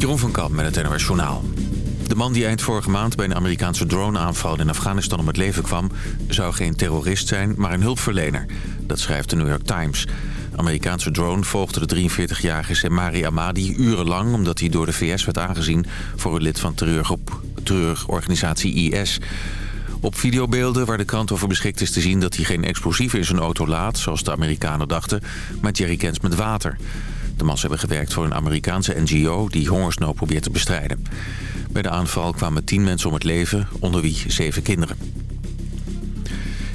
Jeroen van Kamp met het NOS Journaal. De man die eind vorige maand bij een Amerikaanse drone-aanval in Afghanistan om het leven kwam... zou geen terrorist zijn, maar een hulpverlener. Dat schrijft de New York Times. Amerikaanse drone volgde de 43-jarige Semari Amadi urenlang... omdat hij door de VS werd aangezien voor een lid van terreurgroep, terreurorganisatie IS... Op videobeelden waar de krant over beschikt is te zien dat hij geen explosieven in zijn auto laat... zoals de Amerikanen dachten, maar jerrycans met water. De mans hebben gewerkt voor een Amerikaanse NGO die hongersnood probeert te bestrijden. Bij de aanval kwamen tien mensen om het leven, onder wie zeven kinderen.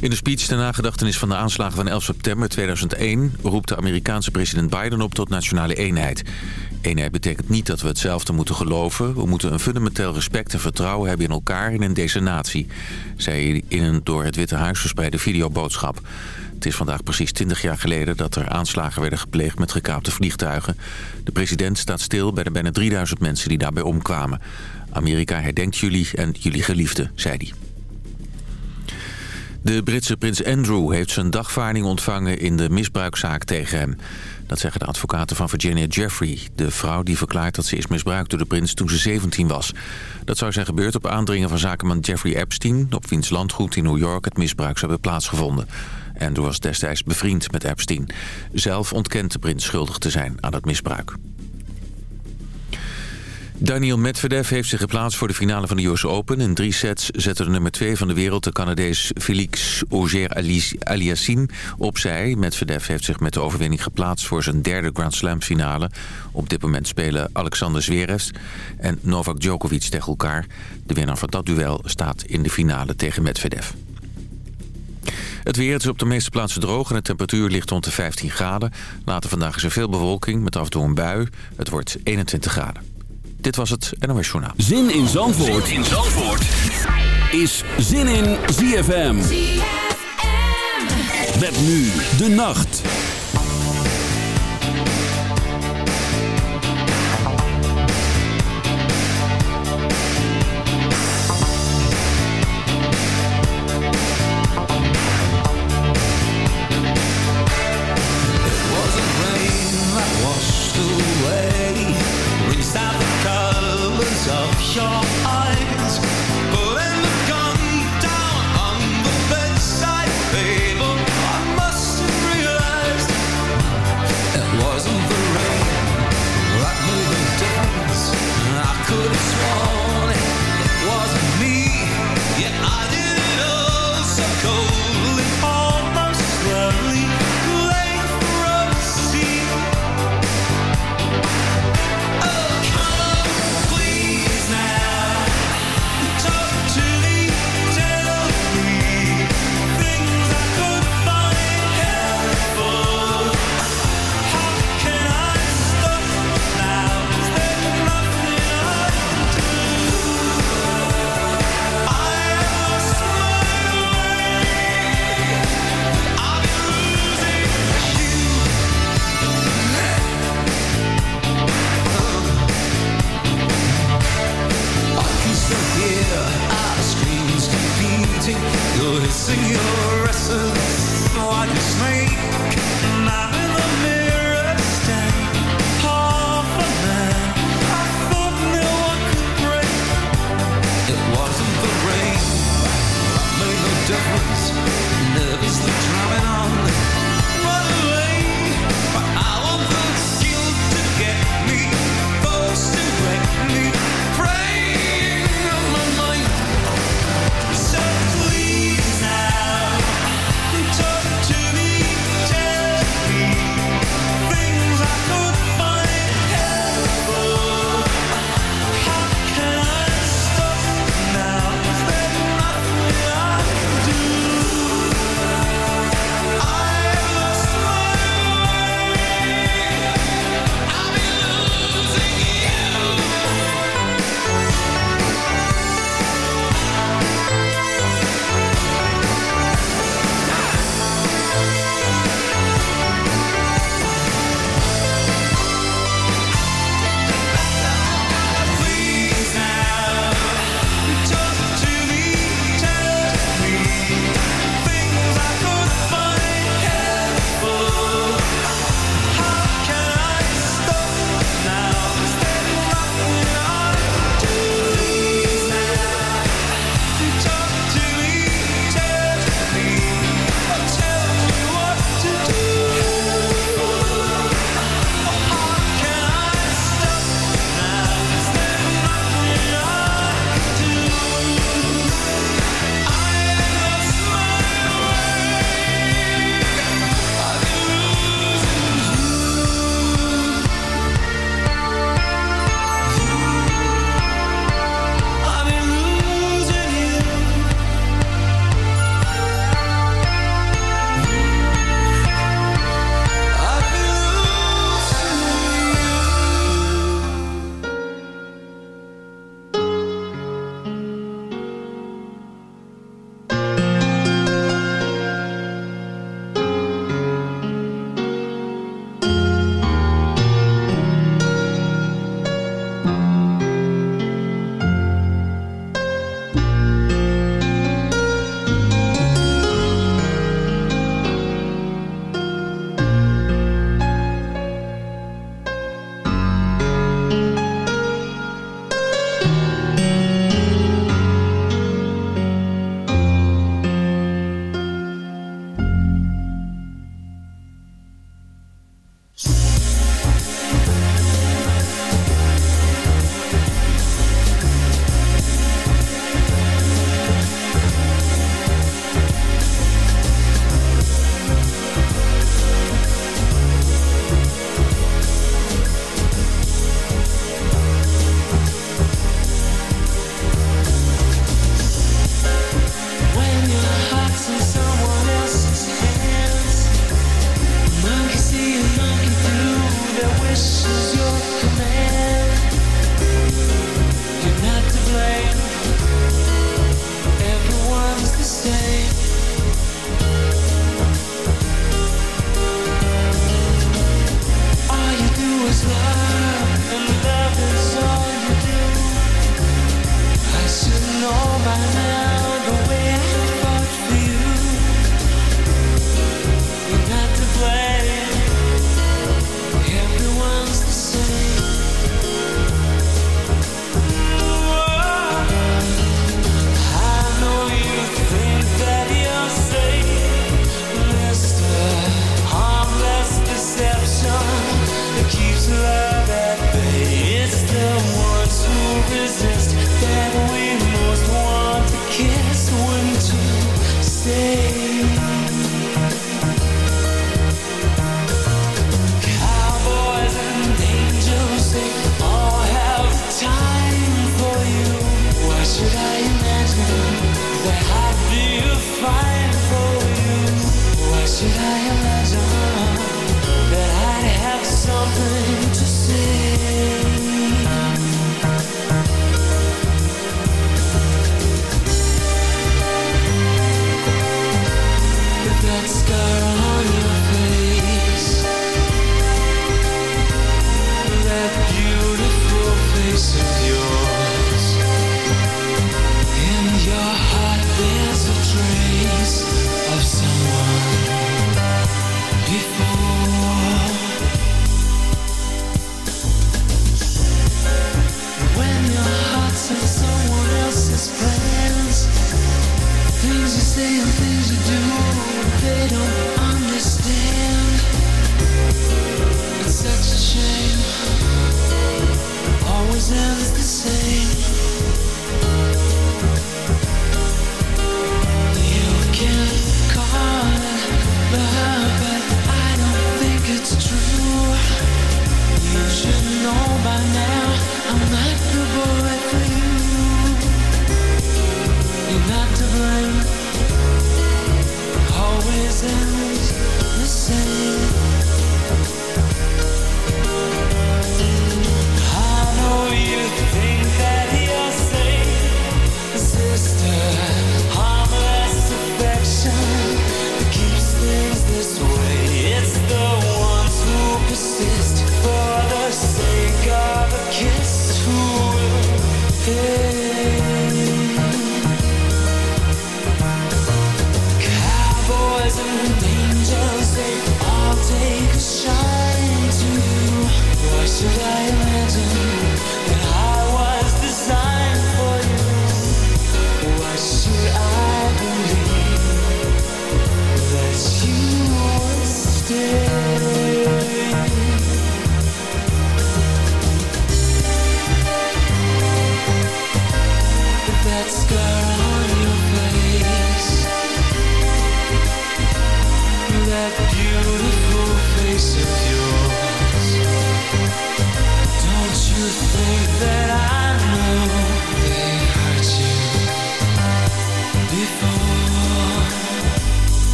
In de speech ter nagedachtenis van de aanslagen van 11 september 2001... roept de Amerikaanse president Biden op tot nationale eenheid. Eenheid betekent niet dat we hetzelfde moeten geloven. We moeten een fundamenteel respect en vertrouwen hebben in elkaar en in deze natie... zei hij in een door het Witte Huis verspreide videoboodschap. Het is vandaag precies 20 jaar geleden dat er aanslagen werden gepleegd met gekaapte vliegtuigen. De president staat stil bij de bijna 3000 mensen die daarbij omkwamen. Amerika herdenkt jullie en jullie geliefden, zei hij. De Britse prins Andrew heeft zijn dagvaarding ontvangen in de misbruikzaak tegen hem. Dat zeggen de advocaten van Virginia Jeffrey, de vrouw die verklaart dat ze is misbruikt door de prins toen ze 17 was. Dat zou zijn gebeurd op aandringen van zakenman Jeffrey Epstein, op wiens landgoed in New York het misbruik zou hebben plaatsgevonden. Andrew was destijds bevriend met Epstein. Zelf ontkent de prins schuldig te zijn aan het misbruik. Daniel Medvedev heeft zich geplaatst voor de finale van de US Open. In drie sets zette de nummer 2 van de wereld, de Canadees Felix Auger-Aliassime, opzij. Medvedev heeft zich met de overwinning geplaatst voor zijn derde Grand Slam finale. Op dit moment spelen Alexander Zverev en Novak Djokovic tegen elkaar. De winnaar van dat duel staat in de finale tegen Medvedev. Het weer is op de meeste plaatsen droog en de temperatuur ligt rond de 15 graden. Later vandaag is er veel bewolking met af en toe een bui. Het wordt 21 graden. Dit was het NOS Journaal. Zin in Zandvoort, zin in Zandvoort. is Zin in ZFM. ZFM. Met nu de nacht.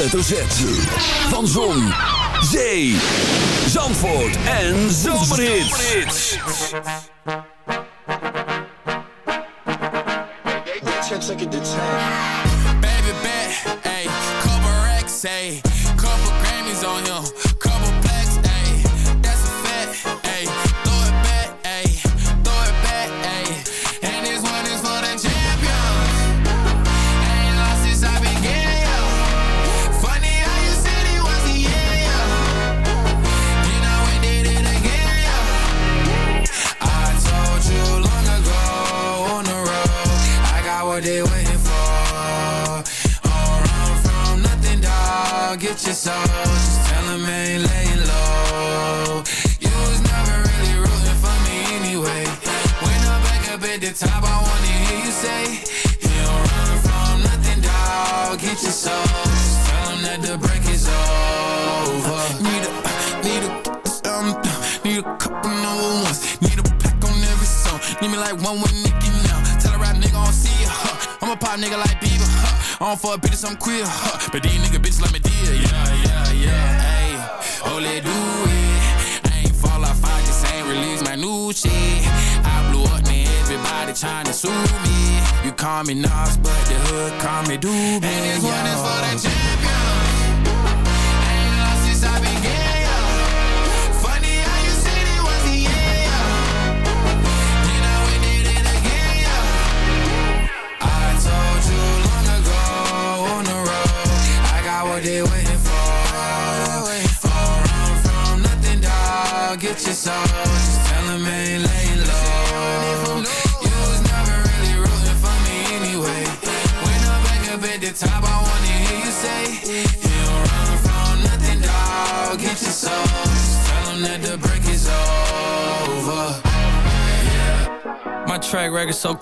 Hoofdletter Z. Van Zon, Zee, Zandvoort en Zomerhits. Baby bet, ayy, couple racks, ayy, couple Grammys on him.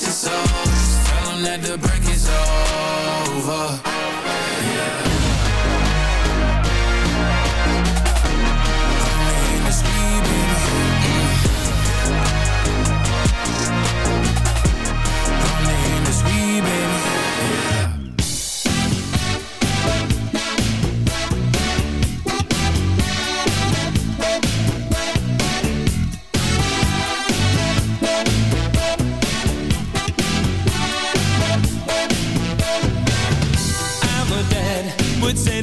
dog. Get your soul. Just tell them that the break is over.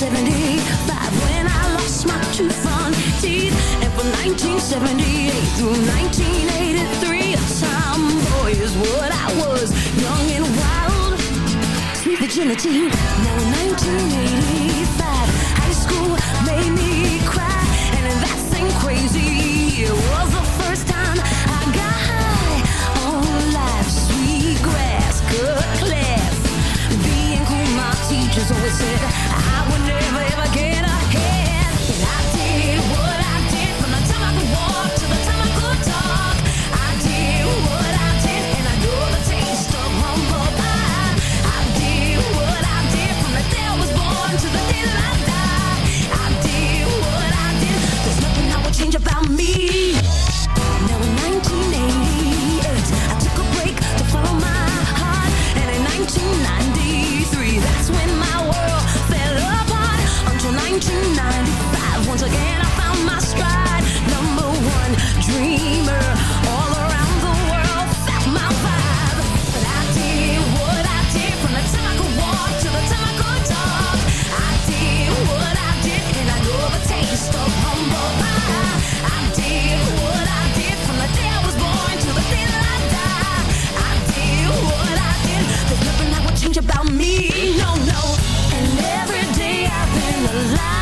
1975 when I lost my two front teeth And from 1978 through 1983 A tomboy is what I was Young and wild, sweet virginity Now 1985 High school made me cry And that thing crazy It was the first time I got high On life, sweet grass, good class. Being cool, my teachers always said to Once again, I found my stride. Number one dreamer. alive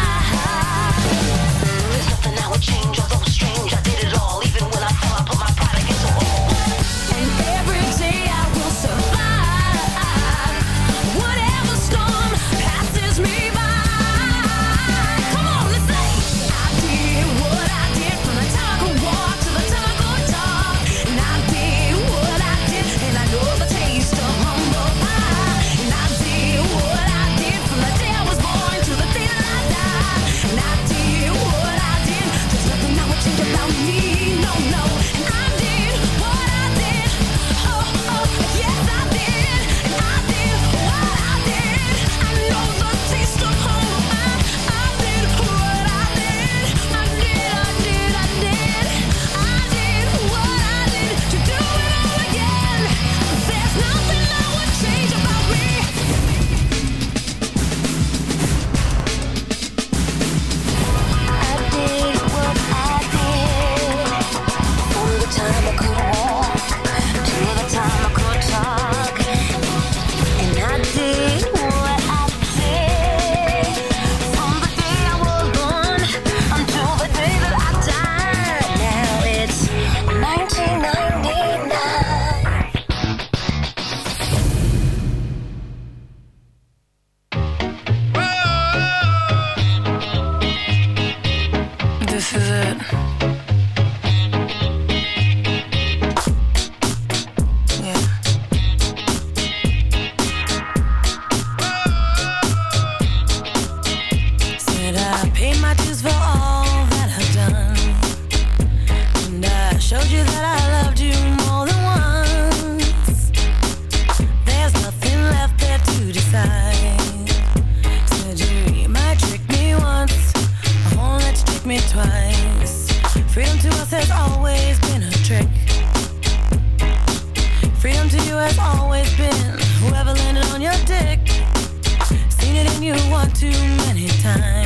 too many times.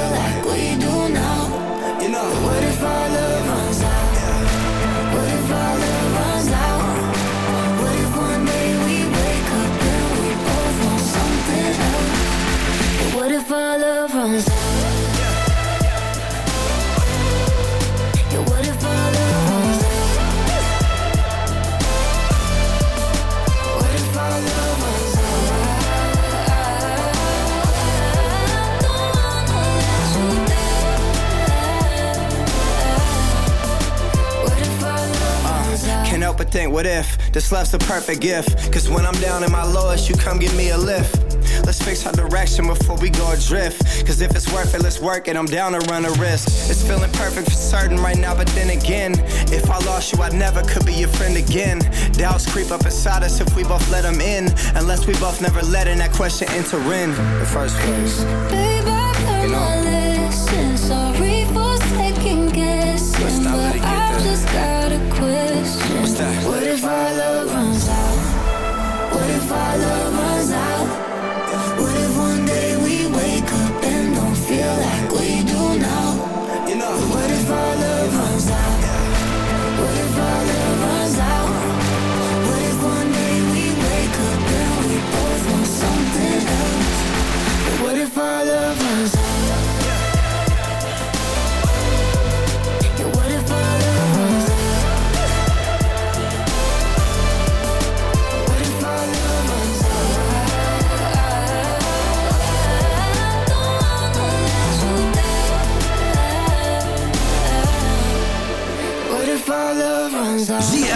this love's the perfect gift? Cause when I'm down in my lowest, you come give me a lift. Let's fix our direction before we go adrift. Cause if it's worth it, let's work it. I'm down to run a risk. It's feeling perfect for certain right now, but then again, if I lost you, I never could be your friend again. Doubts creep up inside us if we both let them in. Unless we both never let in that question enter in the first place. Babe, I've learned You know. my lesson. Sorry for second guessing, Let's not let but I've just got a question. What if our love runs out? What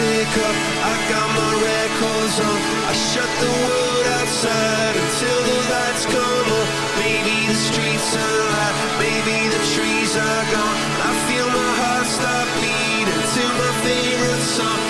take up. I got my records on. I shut the world outside until the lights come on. Maybe the streets are light, maybe the trees are gone. I feel my heart stop beating to my favorite song.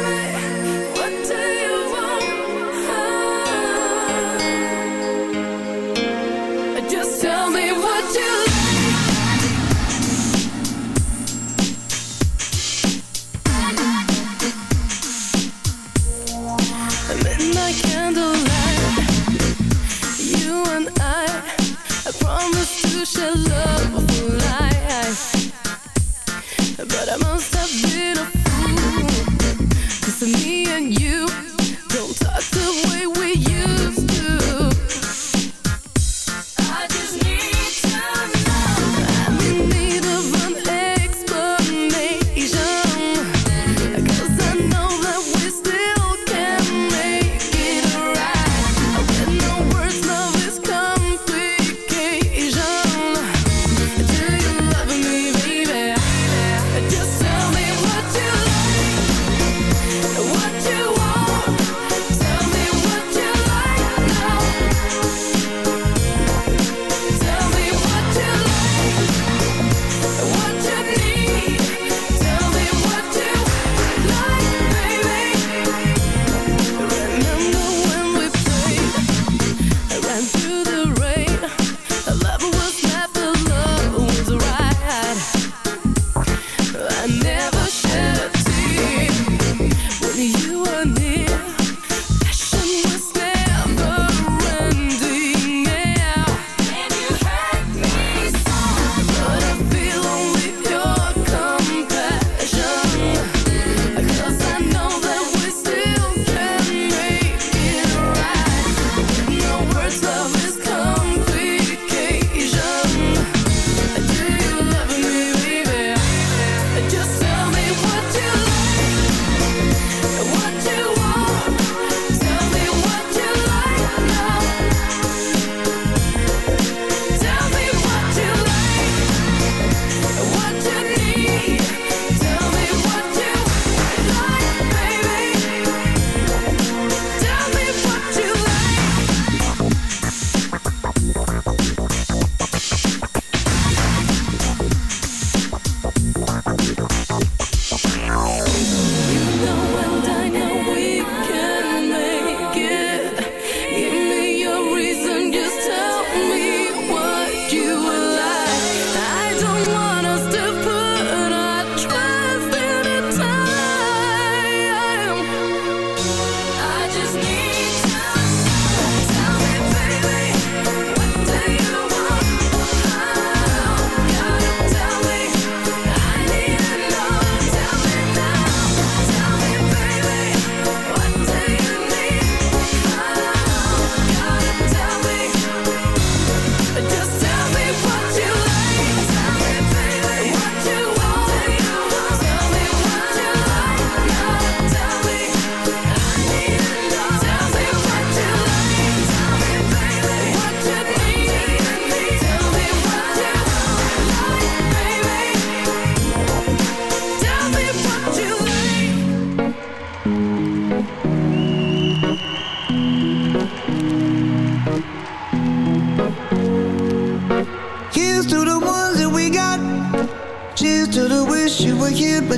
love.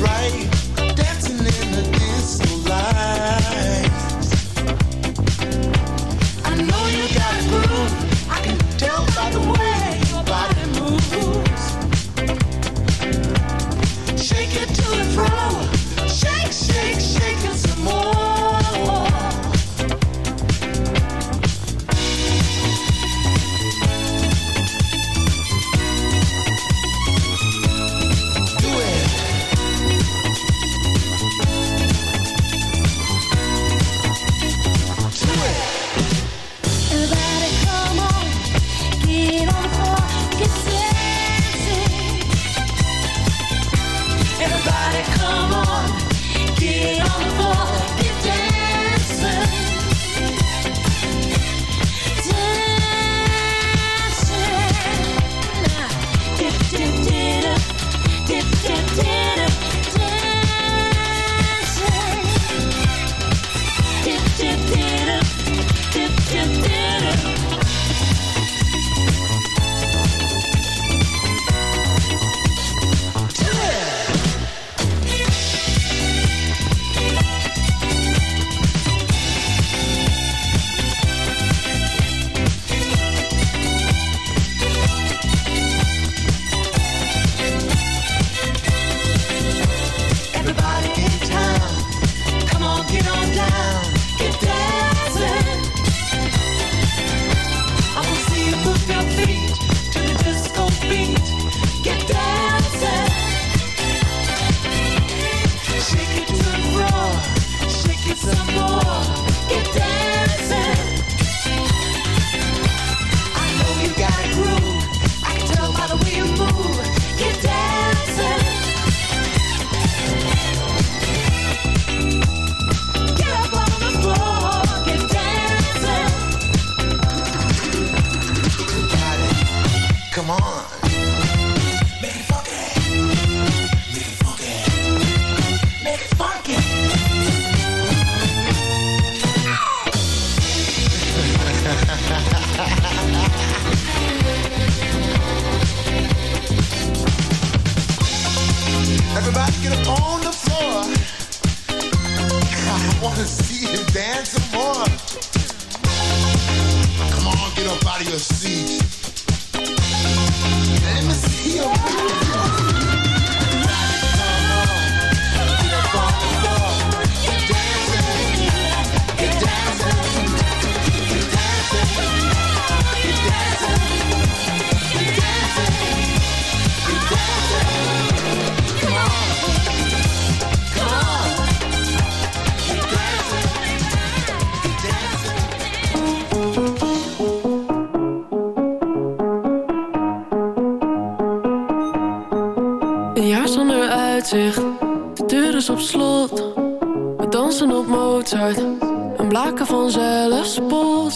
right.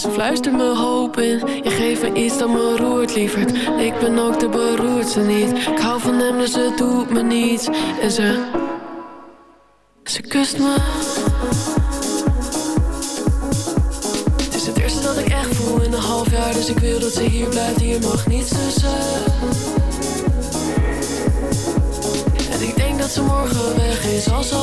Ze fluistert me hoop in, je geeft me iets dat me roert, lieverd. Ik ben ook de beroerdste niet, ik hou van hem dus het doet me niets. En ze, ze kust me. Het is het eerste dat ik echt voel in een half jaar, dus ik wil dat ze hier blijft. Hier mag niets tussen. En ik denk dat ze morgen weg is, als ze al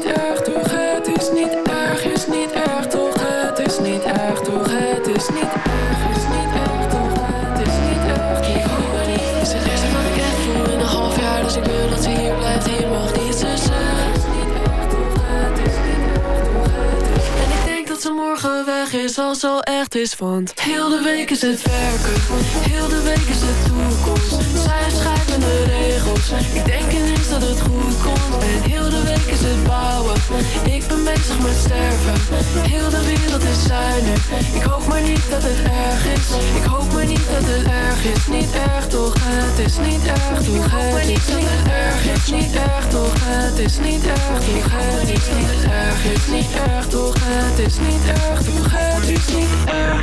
erg toch? Het is niet erg, is niet erg toch? Het is niet erg toch, het is niet erg Is niet erg toch, het is niet erg Ik hoop maar niet, is het eerste wat ik voel in een half jaar Dus ik wil dat ze hier blijft, hier mag niets tussen dat ze morgen weg is als ze al echt is Want heel de week is het werken. Heel de week is de toekomst. Zij schrijven de regels. Ik denk ineens dat het goed komt bezig met sterven. Heel de wereld is nu Ik hoop maar niet dat het erg is. Ik hoop maar niet dat het erg is. Niet erg toch, het is niet erg toch? Het is niet erg, is. Niet erg toch? Het is niet erg toch? Het is niet erg, is niet erg toch? Het is niet erg toch? Het is niet erg